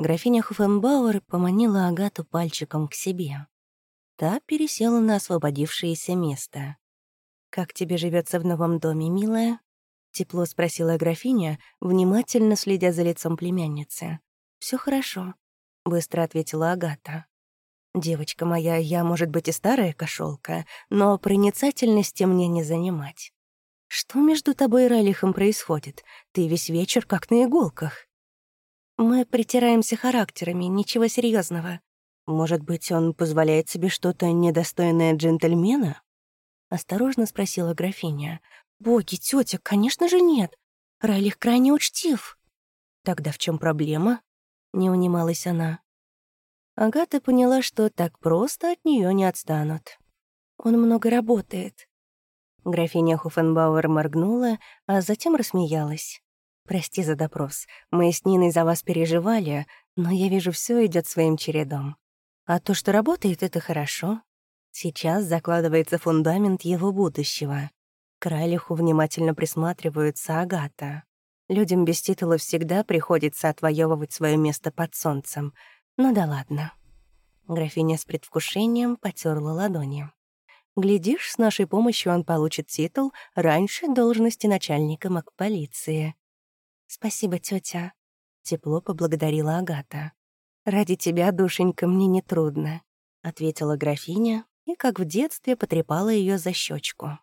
Графиня Хофенбауэр поманила Агату пальчиком к себе. Та пересела на освободившееся место. «Как тебе живется в новом доме, милая?» — тепло спросила графиня, внимательно следя за лицом племянницы. Все хорошо», — быстро ответила Агата. «Девочка моя, я, может быть, и старая кошелка, но проницательности мне не занимать. Что между тобой и Ралихом происходит? Ты весь вечер как на иголках». Мы притираемся характерами, ничего серьезного. Может быть, он позволяет себе что-то недостойное джентльмена? Осторожно спросила графиня. Боги, тетя, конечно же нет. Райлих крайне учтив. Тогда в чем проблема? Не унималась она. Агата поняла, что так просто от нее не отстанут. Он много работает. Графиня Хуфенбауэр моргнула, а затем рассмеялась. Прости за допрос. Мы с Ниной за вас переживали, но я вижу, все идет своим чередом. А то, что работает, это хорошо. Сейчас закладывается фундамент его будущего. К Райлиху внимательно присматриваются Агата. Людям без титула всегда приходится отвоевывать свое место под солнцем. Ну да ладно. Графиня с предвкушением потерла ладони. Глядишь, с нашей помощью он получит титул раньше должности начальника МакПолиции. «Спасибо, тетя. тепло поблагодарила Агата. «Ради тебя, душенька, мне нетрудно», — ответила графиня и, как в детстве, потрепала ее за щечку.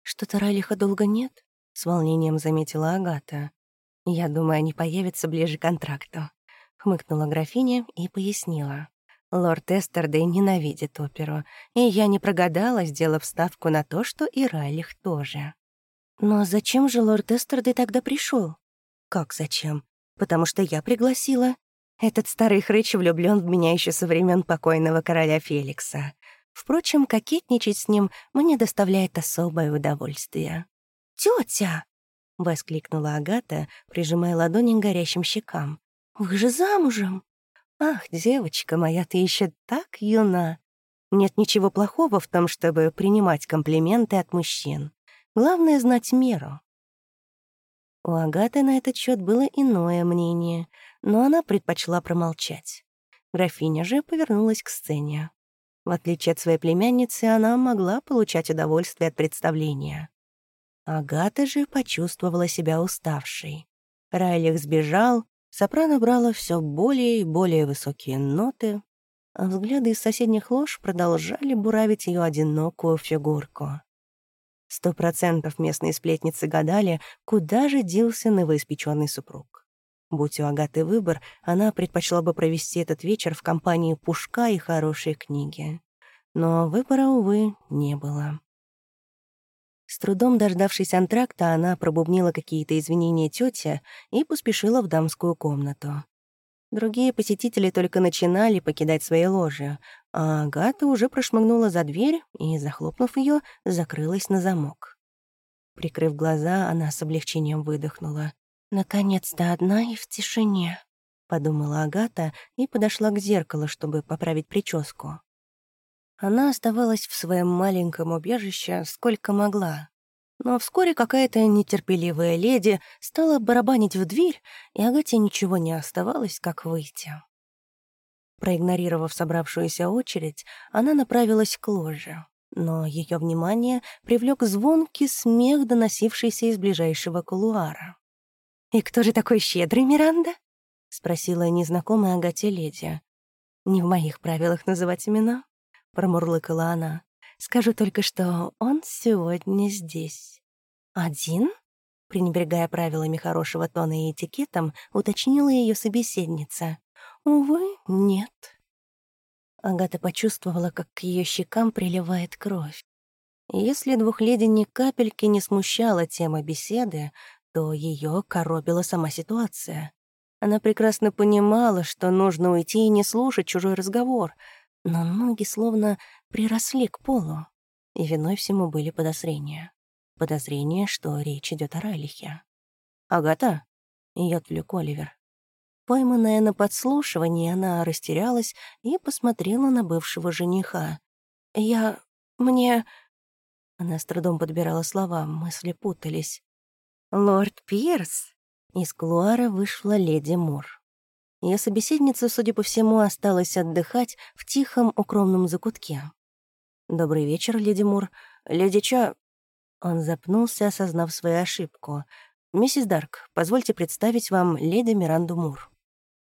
«Что-то Райлиха долго нет?» — с волнением заметила Агата. «Я думаю, они появятся ближе к контракту», — хмыкнула графиня и пояснила. «Лорд Эстердей ненавидит оперу, и я не прогадала, сделав ставку на то, что и Райлих тоже». «Но зачем же лорд Эстердей тогда пришел? «Как зачем? Потому что я пригласила. Этот старый хрыч влюблён в меня еще со времен покойного короля Феликса. Впрочем, кокетничать с ним мне доставляет особое удовольствие». «Тётя!» — воскликнула Агата, прижимая ладони к горящим щекам. «Вы же замужем!» «Ах, девочка моя, ты еще так юна!» Нет ничего плохого в том, чтобы принимать комплименты от мужчин. Главное — знать меру. У Агаты на этот счет было иное мнение, но она предпочла промолчать. Графиня же повернулась к сцене. В отличие от своей племянницы, она могла получать удовольствие от представления. Агата же почувствовала себя уставшей. Райлих сбежал, сопрано брала все более и более высокие ноты, а взгляды из соседних лож продолжали буравить ее одинокую фигурку. Сто процентов местные сплетницы гадали, куда же делся новоиспеченный супруг. Будь у Агаты выбор, она предпочла бы провести этот вечер в компании Пушка и хорошей книги. Но выбора, увы, не было. С трудом дождавшись антракта, она пробубнила какие-то извинения тете и поспешила в дамскую комнату. Другие посетители только начинали покидать свои ложи, а Агата уже прошмыгнула за дверь и, захлопнув ее, закрылась на замок. Прикрыв глаза, она с облегчением выдохнула. «Наконец-то одна и в тишине», — подумала Агата и подошла к зеркалу, чтобы поправить прическу. Она оставалась в своем маленьком убежище сколько могла, но вскоре какая-то нетерпеливая леди стала барабанить в дверь, и Агате ничего не оставалось, как выйти. Проигнорировав собравшуюся очередь, она направилась к ложе. Но ее внимание привлек звонкий смех, доносившийся из ближайшего кулуара. «И кто же такой щедрый, Миранда?» — спросила незнакомая Агате леди. «Не в моих правилах называть имена», — промурлыкала она. Скажу только, что он сегодня здесь. Один? Пренебрегая правилами хорошего тона и этикетом, уточнила ее собеседница. Увы, нет. Агата почувствовала, как к ее щекам приливает кровь. Если двух леди ни капельки не смущала тема беседы, то ее коробила сама ситуация. Она прекрасно понимала, что нужно уйти и не слушать чужой разговор — но ноги словно приросли к полу, и виной всему были подозрения. Подозрение, что речь идет о Райлихе. «Агата?» — ее отвлек Оливер. Пойманная на подслушивании, она растерялась и посмотрела на бывшего жениха. «Я... мне...» Она с трудом подбирала слова, мысли путались. «Лорд Пирс!» Из кулуара вышла леди Мур. Ее собеседница, судя по всему, осталась отдыхать в тихом укромном закутке. «Добрый вечер, леди Мур. Леди Ча...» Он запнулся, осознав свою ошибку. «Миссис Дарк, позвольте представить вам леди Миранду Мур».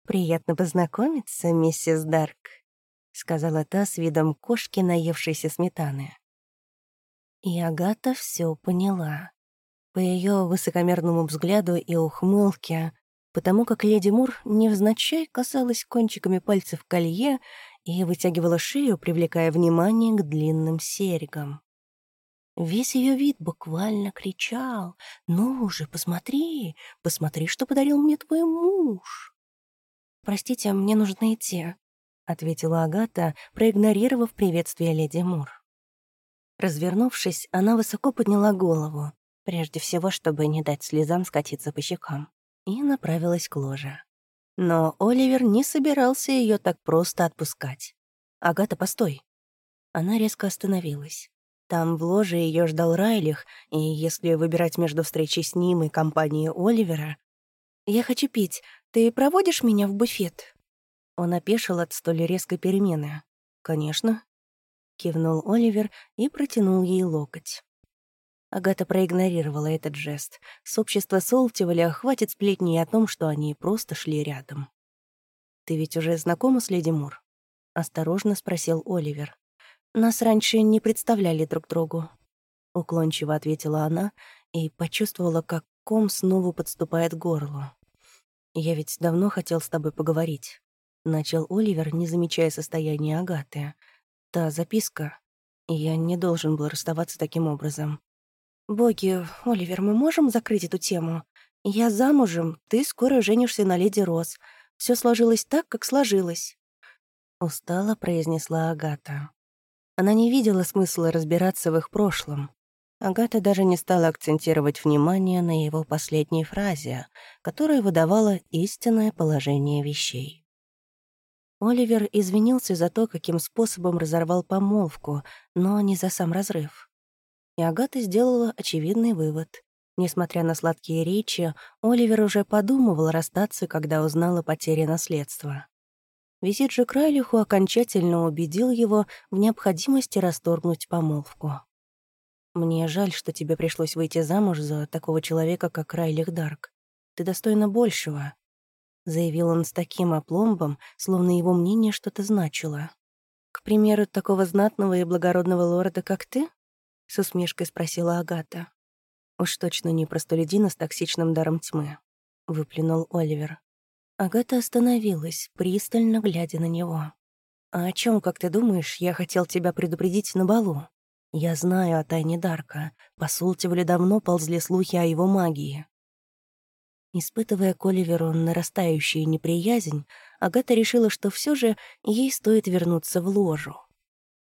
«Приятно познакомиться, миссис Дарк», — сказала та с видом кошки, наевшейся сметаны. И Агата все поняла. По ее высокомерному взгляду и ухмылке, потому как леди Мур невзначай касалась кончиками пальцев колье и вытягивала шею, привлекая внимание к длинным серьгам. Весь ее вид буквально кричал «Ну уже посмотри, посмотри, что подарил мне твой муж!» «Простите, мне нужно идти», — ответила Агата, проигнорировав приветствие леди Мур. Развернувшись, она высоко подняла голову, прежде всего, чтобы не дать слезам скатиться по щекам, и направилась к ложе. Но Оливер не собирался ее так просто отпускать. «Агата, постой!» Она резко остановилась. Там в ложе ее ждал Райлих, и если выбирать между встречей с ним и компанией Оливера... «Я хочу пить. Ты проводишь меня в буфет?» Он опешил от столь резкой перемены. «Конечно», — кивнул Оливер и протянул ей локоть. Агата проигнорировала этот жест. С общества Солтиваля хватит сплетни о том, что они просто шли рядом. «Ты ведь уже знакома с леди Мур?» — осторожно спросил Оливер. «Нас раньше не представляли друг другу», — уклончиво ответила она и почувствовала, как ком снова подступает к горлу. «Я ведь давно хотел с тобой поговорить», — начал Оливер, не замечая состояния Агаты. «Та записка. Я не должен был расставаться таким образом. «Боги, Оливер, мы можем закрыть эту тему? Я замужем, ты скоро женишься на леди Рос. Все сложилось так, как сложилось». Устало произнесла Агата. Она не видела смысла разбираться в их прошлом. Агата даже не стала акцентировать внимание на его последней фразе, которая выдавала истинное положение вещей. Оливер извинился за то, каким способом разорвал помолвку, но не за сам разрыв. И Агата сделала очевидный вывод. Несмотря на сладкие речи, Оливер уже подумывал расстаться, когда узнал о потере наследства. Визит же Райлиху окончательно убедил его в необходимости расторгнуть помолвку. «Мне жаль, что тебе пришлось выйти замуж за такого человека, как Райлих Дарк. Ты достойна большего», — заявил он с таким опломбом, словно его мнение что-то значило. «К примеру, такого знатного и благородного лорда, как ты?» с усмешкой спросила Агата. «Уж точно не простолюдина с токсичным даром тьмы», — выплюнул Оливер. Агата остановилась, пристально глядя на него. «А о чем, как ты думаешь, я хотел тебя предупредить на балу? Я знаю о тайне Дарка. По Султивле давно ползли слухи о его магии». Испытывая к Оливеру нарастающую неприязнь, Агата решила, что все же ей стоит вернуться в ложу.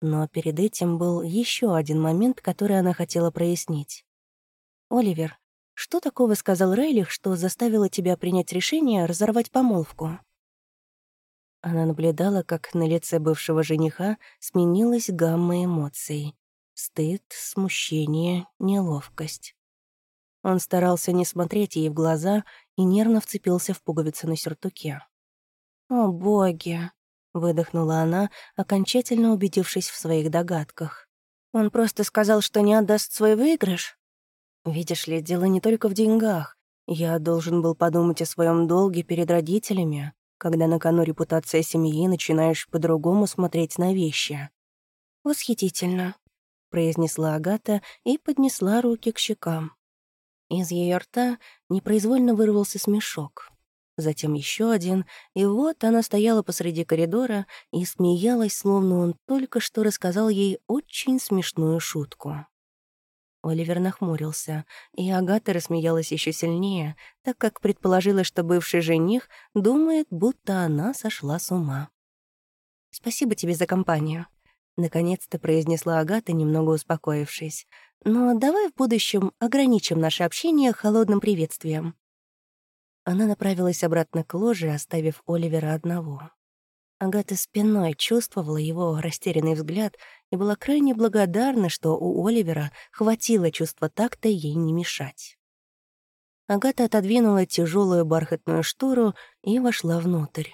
Но перед этим был еще один момент, который она хотела прояснить. «Оливер, что такого сказал Рейлих, что заставило тебя принять решение разорвать помолвку?» Она наблюдала, как на лице бывшего жениха сменилась гамма эмоций. Стыд, смущение, неловкость. Он старался не смотреть ей в глаза и нервно вцепился в пуговицу на сюртуке. «О, боги!» — выдохнула она, окончательно убедившись в своих догадках. «Он просто сказал, что не отдаст свой выигрыш?» «Видишь ли, дело не только в деньгах. Я должен был подумать о своем долге перед родителями, когда на кону репутация семьи начинаешь по-другому смотреть на вещи». «Восхитительно», — произнесла Агата и поднесла руки к щекам. Из ее рта непроизвольно вырвался смешок затем еще один, и вот она стояла посреди коридора и смеялась, словно он только что рассказал ей очень смешную шутку. Оливер нахмурился, и Агата рассмеялась еще сильнее, так как предположила, что бывший жених думает, будто она сошла с ума. «Спасибо тебе за компанию», — наконец-то произнесла Агата, немного успокоившись. «Но давай в будущем ограничим наше общение холодным приветствием. Она направилась обратно к ложе, оставив Оливера одного. Агата спиной чувствовала его растерянный взгляд и была крайне благодарна, что у Оливера хватило чувства такта ей не мешать. Агата отодвинула тяжелую бархатную штору и вошла внутрь.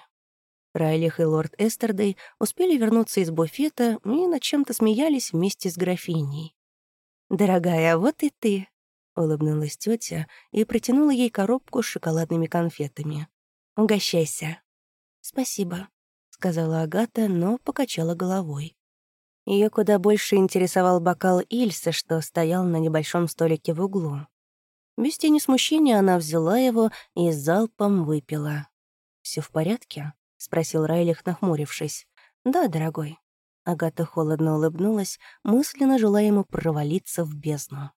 Райлих и лорд Эстердей успели вернуться из буфета и над чем-то смеялись вместе с графиней. «Дорогая, вот и ты», — улыбнулась тетя и протянула ей коробку с шоколадными конфетами. «Угощайся». «Спасибо», — сказала Агата, но покачала головой. Ее куда больше интересовал бокал Ильса, что стоял на небольшом столике в углу. Без тени смущения она взяла его и залпом выпила. Все в порядке?» — спросил Райлих, нахмурившись. «Да, дорогой». Агата холодно улыбнулась, мысленно желая ему провалиться в бездну.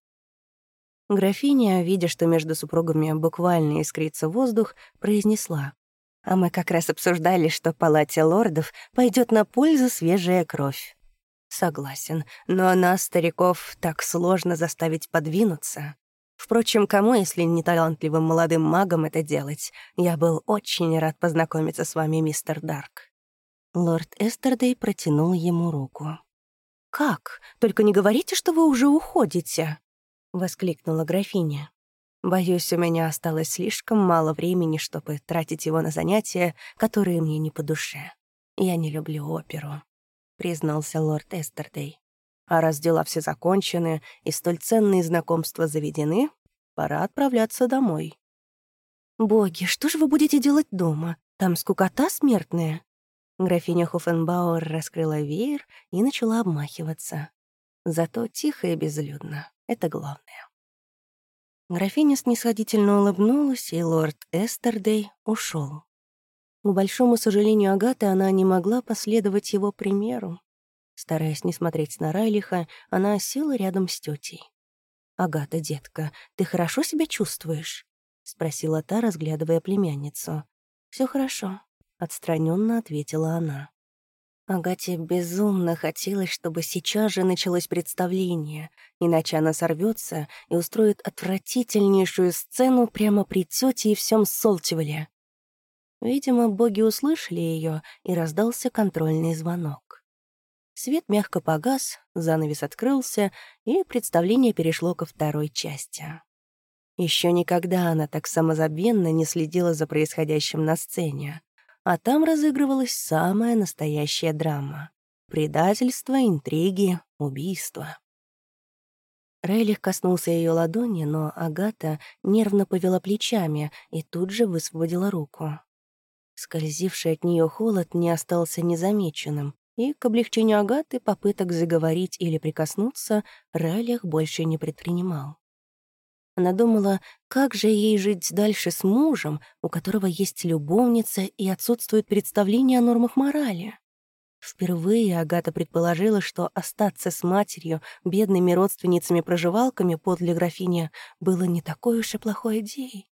Графиня, видя, что между супругами буквально искрится воздух, произнесла. «А мы как раз обсуждали, что палате лордов пойдет на пользу свежая кровь». «Согласен, но нас, стариков, так сложно заставить подвинуться. Впрочем, кому, если не талантливым молодым магом, это делать? Я был очень рад познакомиться с вами, мистер Дарк». Лорд Эстердей протянул ему руку. «Как? Только не говорите, что вы уже уходите!» — воскликнула графиня. «Боюсь, у меня осталось слишком мало времени, чтобы тратить его на занятия, которые мне не по душе. Я не люблю оперу», — признался лорд Эстердей. А раз дела все закончены и столь ценные знакомства заведены, пора отправляться домой. «Боги, что же вы будете делать дома? Там скукота смертная?» Графиня Хофенбауэр раскрыла веер и начала обмахиваться. Зато тихо и безлюдно. Это главное. Графиня снисходительно улыбнулась, и лорд Эстердей ушел. К большому сожалению Агаты, она не могла последовать его примеру. Стараясь не смотреть на Райлиха, она села рядом с тетей. «Агата, детка, ты хорошо себя чувствуешь?» — спросила та, разглядывая племянницу. Все хорошо», — отстраненно ответила она. Агате безумно хотелось, чтобы сейчас же началось представление, иначе она сорвется и устроит отвратительнейшую сцену прямо при тете и всем Солтивале. Видимо, боги услышали ее, и раздался контрольный звонок. Свет мягко погас, занавес открылся, и представление перешло ко второй части. Еще никогда она так самозабвенно не следила за происходящим на сцене. А там разыгрывалась самая настоящая драма. Предательство, интриги, убийство. Рейлих коснулся ее ладони, но Агата нервно повела плечами и тут же высвободила руку. Скользивший от нее холод не остался незамеченным, и к облегчению Агаты попыток заговорить или прикоснуться Райлих больше не предпринимал. Она думала, как же ей жить дальше с мужем, у которого есть любовница и отсутствует представление о нормах морали. Впервые Агата предположила, что остаться с матерью, бедными родственницами-проживалками подле графини было не такой уж и плохой идеей.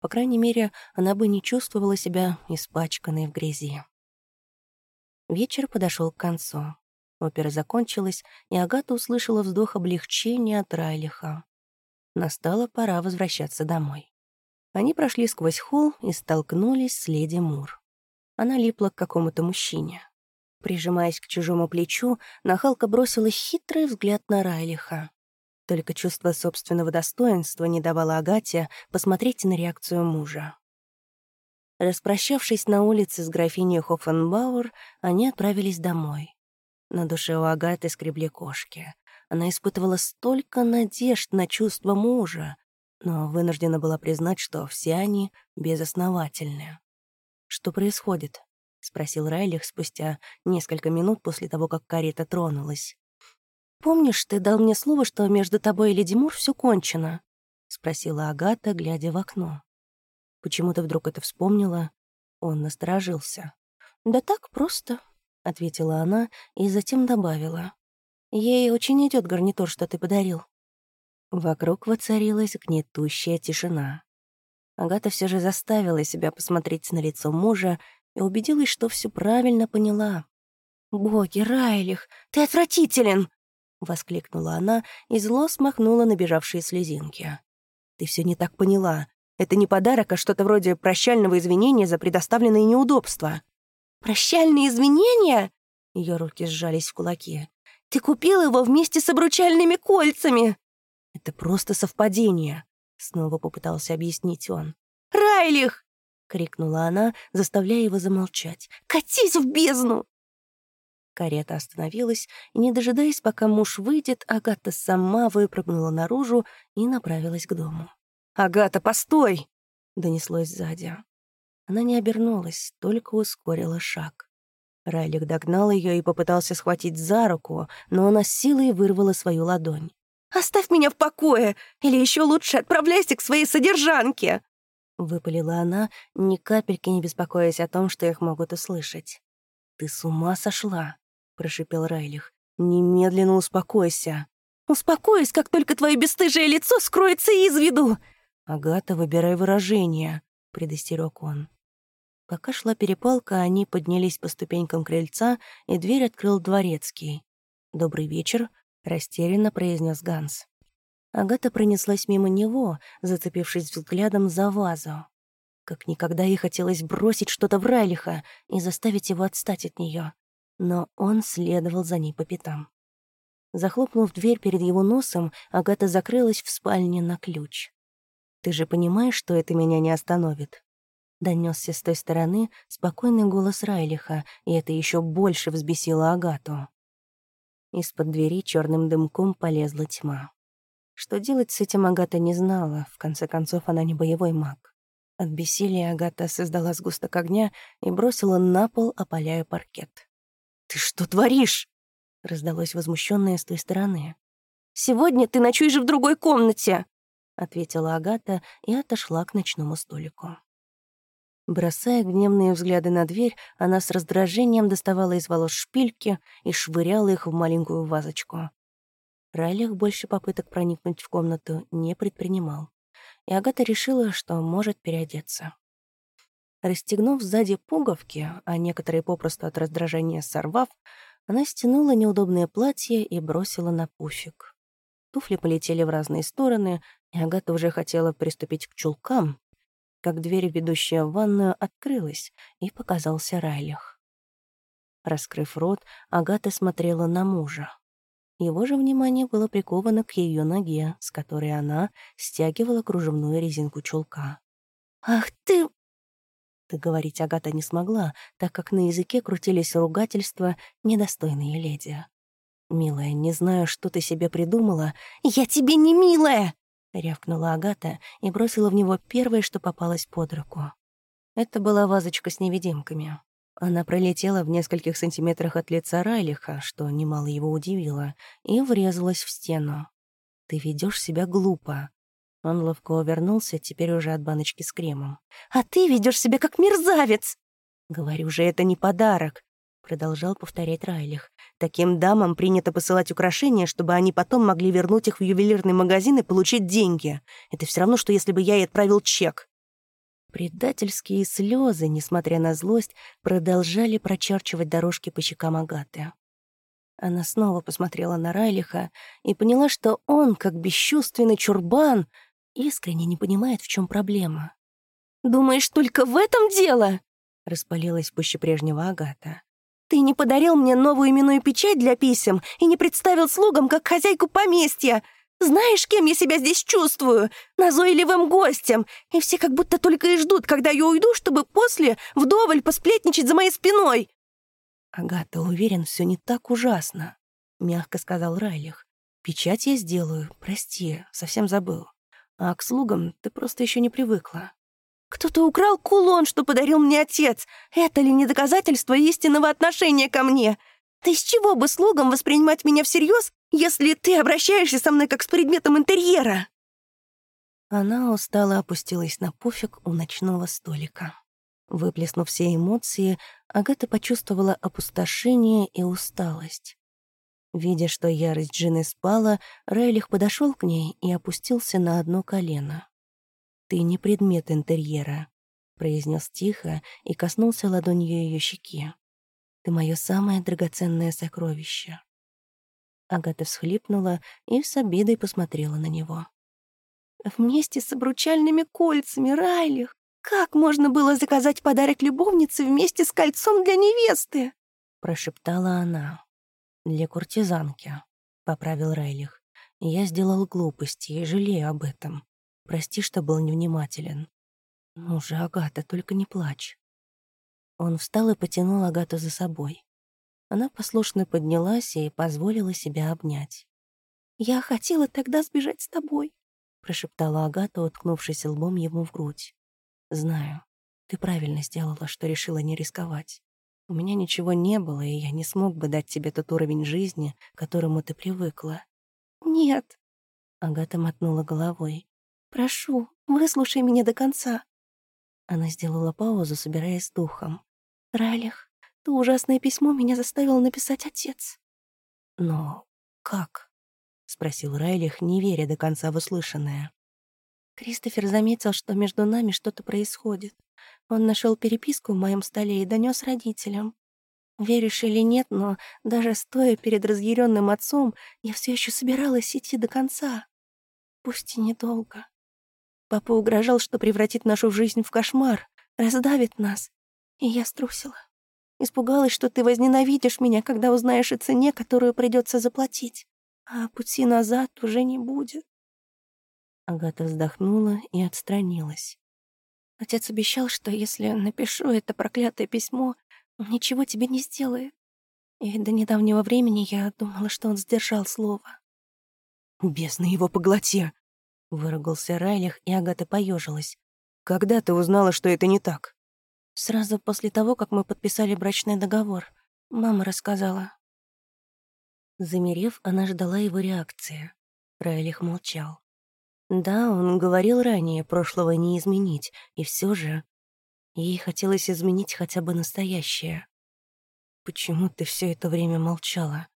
По крайней мере, она бы не чувствовала себя испачканной в грязи. Вечер подошел к концу. Опера закончилась, и Агата услышала вздох облегчения от Райлиха. Настала пора возвращаться домой. Они прошли сквозь холл и столкнулись с леди Мур. Она липла к какому-то мужчине. Прижимаясь к чужому плечу, нахалка бросила хитрый взгляд на Райлиха. Только чувство собственного достоинства не давало Агате посмотреть на реакцию мужа. Распрощавшись на улице с графиней Хоффенбауэр, они отправились домой. На душе у Агаты скребли кошки. Она испытывала столько надежд на чувства мужа, но вынуждена была признать, что все они безосновательны. «Что происходит?» — спросил Райлих спустя несколько минут после того, как карета тронулась. «Помнишь, ты дал мне слово, что между тобой и Леди Мур все кончено?» — спросила Агата, глядя в окно. Почему-то вдруг это вспомнила. Он насторожился. «Да так просто», — ответила она и затем добавила. «Ей очень идет гарнитур, что ты подарил». Вокруг воцарилась гнетущая тишина. Агата все же заставила себя посмотреть на лицо мужа и убедилась, что все правильно поняла. «Боги, Райлих, ты отвратителен!» — воскликнула она и зло смахнула набежавшие слезинки. «Ты все не так поняла. Это не подарок, а что-то вроде прощального извинения за предоставленные неудобства. «Прощальные извинения?» Ее руки сжались в кулаки. «Ты купил его вместе с обручальными кольцами!» «Это просто совпадение», — снова попытался объяснить он. «Райлих!» — крикнула она, заставляя его замолчать. «Катись в бездну!» Карета остановилась, и, не дожидаясь, пока муж выйдет, Агата сама выпрыгнула наружу и направилась к дому. «Агата, постой!» — донеслось сзади. Она не обернулась, только ускорила шаг. Райлик догнал ее и попытался схватить за руку, но она с силой вырвала свою ладонь. «Оставь меня в покое! Или еще лучше отправляйся к своей содержанке!» Выпалила она, ни капельки не беспокоясь о том, что их могут услышать. «Ты с ума сошла!» — прошипел Райлих. «Немедленно успокойся!» «Успокоюсь, как только твое бесстыжее лицо скроется из виду!» «Агата, выбирай выражение», — предостерег он. Пока шла перепалка, они поднялись по ступенькам крыльца, и дверь открыл дворецкий. «Добрый вечер», — растерянно произнес Ганс. Агата пронеслась мимо него, зацепившись взглядом за вазу. Как никогда ей хотелось бросить что-то в Райлиха и заставить его отстать от нее но он следовал за ней по пятам. Захлопнув дверь перед его носом, Агата закрылась в спальне на ключ. «Ты же понимаешь, что это меня не остановит?» Донесся с той стороны спокойный голос Райлиха, и это еще больше взбесило Агату. Из-под двери черным дымком полезла тьма. Что делать с этим Агата не знала, в конце концов она не боевой маг. От бессилия Агата создала сгусток огня и бросила на пол, опаляя паркет. «Ты что творишь?» — раздалось возмущённое с той стороны. «Сегодня ты ночуешь в другой комнате», — ответила Агата и отошла к ночному столику. Бросая гневные взгляды на дверь, она с раздражением доставала из волос шпильки и швыряла их в маленькую вазочку. Райлих больше попыток проникнуть в комнату не предпринимал, и Агата решила, что может переодеться. Расстегнув сзади пуговки, а некоторые попросту от раздражения сорвав, она стянула неудобное платье и бросила на пуфик. Туфли полетели в разные стороны, и Агата уже хотела приступить к чулкам, как дверь, ведущая в ванную, открылась, и показался Райлих. Раскрыв рот, Агата смотрела на мужа. Его же внимание было приковано к ее ноге, с которой она стягивала кружевную резинку чулка. «Ах ты!» Договорить Агата не смогла, так как на языке крутились ругательства, недостойные леди. «Милая, не знаю, что ты себе придумала». «Я тебе не милая!» — рявкнула Агата и бросила в него первое, что попалось под руку. Это была вазочка с невидимками. Она пролетела в нескольких сантиметрах от лица Райлиха, что немало его удивило, и врезалась в стену. «Ты ведешь себя глупо», он ловко увернулся, теперь уже от баночки с кремом. «А ты ведешь себя как мерзавец!» «Говорю же, это не подарок», — продолжал повторять Райлих. «Таким дамам принято посылать украшения, чтобы они потом могли вернуть их в ювелирный магазин и получить деньги. Это все равно, что если бы я ей отправил чек». Предательские слезы, несмотря на злость, продолжали прочерчивать дорожки по щекам Агаты. Она снова посмотрела на Райлиха и поняла, что он, как бесчувственный чурбан, искренне не понимает, в чем проблема. «Думаешь, только в этом дело?» — распалилась пуще прежнего Агата. «Ты не подарил мне новую именную печать для писем и не представил слугам как хозяйку поместья. Знаешь, кем я себя здесь чувствую? Назойливым гостем. И все как будто только и ждут, когда я уйду, чтобы после вдоволь посплетничать за моей спиной». «Агата, уверен, все не так ужасно», — мягко сказал Райлих. «Печать я сделаю, прости, совсем забыл» а к слугам ты просто еще не привыкла. Кто-то украл кулон, что подарил мне отец. Это ли не доказательство истинного отношения ко мне? Ты с чего бы слугам воспринимать меня всерьез, если ты обращаешься со мной как с предметом интерьера?» Она устало опустилась на пуфик у ночного столика. Выплеснув все эмоции, Агата почувствовала опустошение и усталость. Видя, что ярость жены спала, Райлих подошел к ней и опустился на одно колено. «Ты не предмет интерьера», — произнес тихо и коснулся ладонью ее щеки. «Ты мое самое драгоценное сокровище». Агата всхлипнула и с обидой посмотрела на него. «Вместе с обручальными кольцами, Райлих! Как можно было заказать подарок любовнице вместе с кольцом для невесты?» — прошептала она для куртизанки», — поправил Райлих. «Я сделал глупости и жалею об этом. Прости, что был невнимателен. Ну же, Агата, только не плачь. Он встал и потянул Агату за собой. Она послушно поднялась и позволила себя обнять. «Я хотела тогда сбежать с тобой», — прошептала Агата, уткнувшись лбом ему в грудь. «Знаю. Ты правильно сделала, что решила не рисковать. У меня ничего не было, и я не смог бы дать тебе тот уровень жизни, к которому ты привыкла». «Нет», — Агата мотнула головой. «Прошу, выслушай меня до конца». Она сделала паузу, собираясь с духом. «Райлих, то ужасное письмо меня заставил написать отец». «Но как?» — спросил Райлих, не веря до конца в услышанное. Кристофер заметил, что между нами что-то происходит. Он нашел переписку в моем столе и донес родителям. Веришь или нет, но даже стоя перед разъяренным отцом, я все еще собиралась идти до конца. Пусть и недолго. Папа угрожал, что превратит нашу жизнь в кошмар, раздавит нас. И я струсила. Испугалась, что ты возненавидишь меня, когда узнаешь о цене, которую придется заплатить. А пути назад уже не будет. Агата вздохнула и отстранилась. Отец обещал, что если напишу это проклятое письмо, он ничего тебе не сделает. И до недавнего времени я думала, что он сдержал слово. «Бездна его поглоти!» — выругался Райлих, и Агата поежилась. «Когда ты узнала, что это не так?» «Сразу после того, как мы подписали брачный договор. Мама рассказала». Замерев, она ждала его реакции. Райлих молчал. Да, он говорил ранее, прошлого не изменить, и все же... Ей хотелось изменить хотя бы настоящее. «Почему ты все это время молчала?»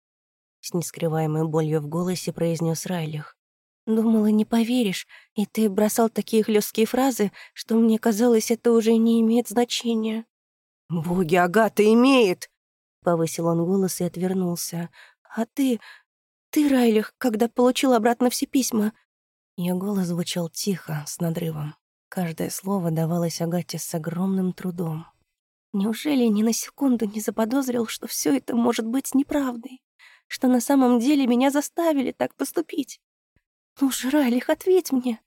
С нескрываемой болью в голосе произнес Райлих. «Думала, не поверишь, и ты бросал такие хлесткие фразы, что мне казалось, это уже не имеет значения». «Боги, Агата, имеет!» Повысил он голос и отвернулся. «А ты... ты, Райлих, когда получил обратно все письма, ее голос звучал тихо, с надрывом. Каждое слово давалось Агате с огромным трудом. Неужели ни на секунду не заподозрил, что все это может быть неправдой? Что на самом деле меня заставили так поступить? Ну же, Райлих, ответь мне!»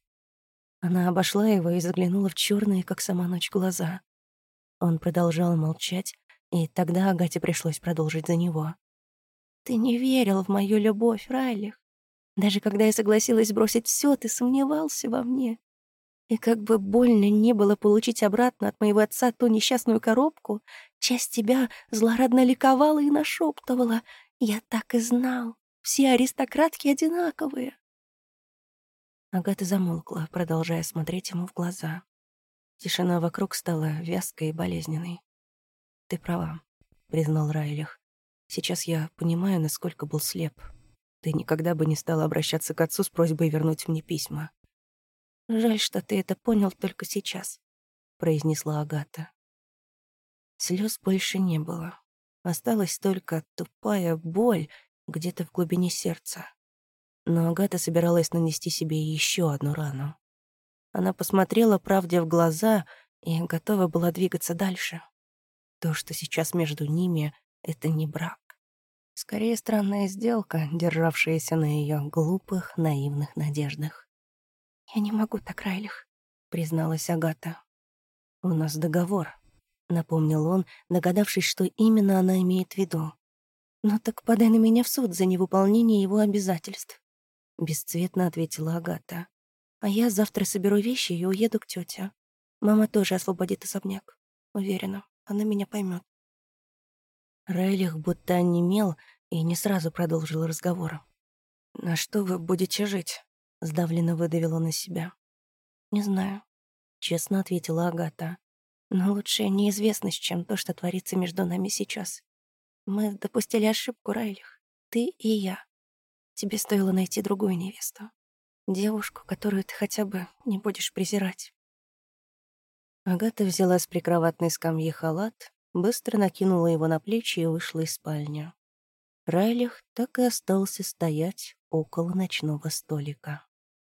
Она обошла его и заглянула в черные, как сама ночь, глаза. Он продолжал молчать, и тогда Агате пришлось продолжить за него. «Ты не верил в мою любовь, Райлих. Даже когда я согласилась бросить все, ты сомневался во мне. И как бы больно не было получить обратно от моего отца ту несчастную коробку, часть тебя злорадно ликовала и нашептывала. Я так и знал. Все аристократки одинаковые. Агата замолкла, продолжая смотреть ему в глаза. Тишина вокруг стала вязкой и болезненной. «Ты права», — признал Райлих. «Сейчас я понимаю, насколько был слеп, ты никогда бы не стала обращаться к отцу с просьбой вернуть мне письма. «Жаль, что ты это понял только сейчас», — произнесла Агата. Слез больше не было. Осталась только тупая боль где-то в глубине сердца. Но Агата собиралась нанести себе еще одну рану. Она посмотрела правде в глаза и готова была двигаться дальше. То, что сейчас между ними, — это не брак. Скорее, странная сделка, державшаяся на ее глупых, наивных надеждах. «Я не могу так, Райлих», — призналась Агата. «У нас договор», — напомнил он, догадавшись, что именно она имеет в виду. «Ну так подай на меня в суд за невыполнение его обязательств», — бесцветно ответила Агата. «А я завтра соберу вещи и уеду к тете. Мама тоже освободит особняк. Уверена, она меня поймет. Райлих будто онемел и не сразу продолжил разговор. «На что вы будете жить?» — сдавленно выдавил из себя. «Не знаю», — честно ответила Агата. «Но лучше неизвестность, чем то, что творится между нами сейчас. Мы допустили ошибку, Райлих. Ты и я. Тебе стоило найти другую невесту. Девушку, которую ты хотя бы не будешь презирать». Агата взяла с прикроватной скамьи халат, быстро накинула его на плечи и вышла из спальни. Райлих так и остался стоять около ночного столика.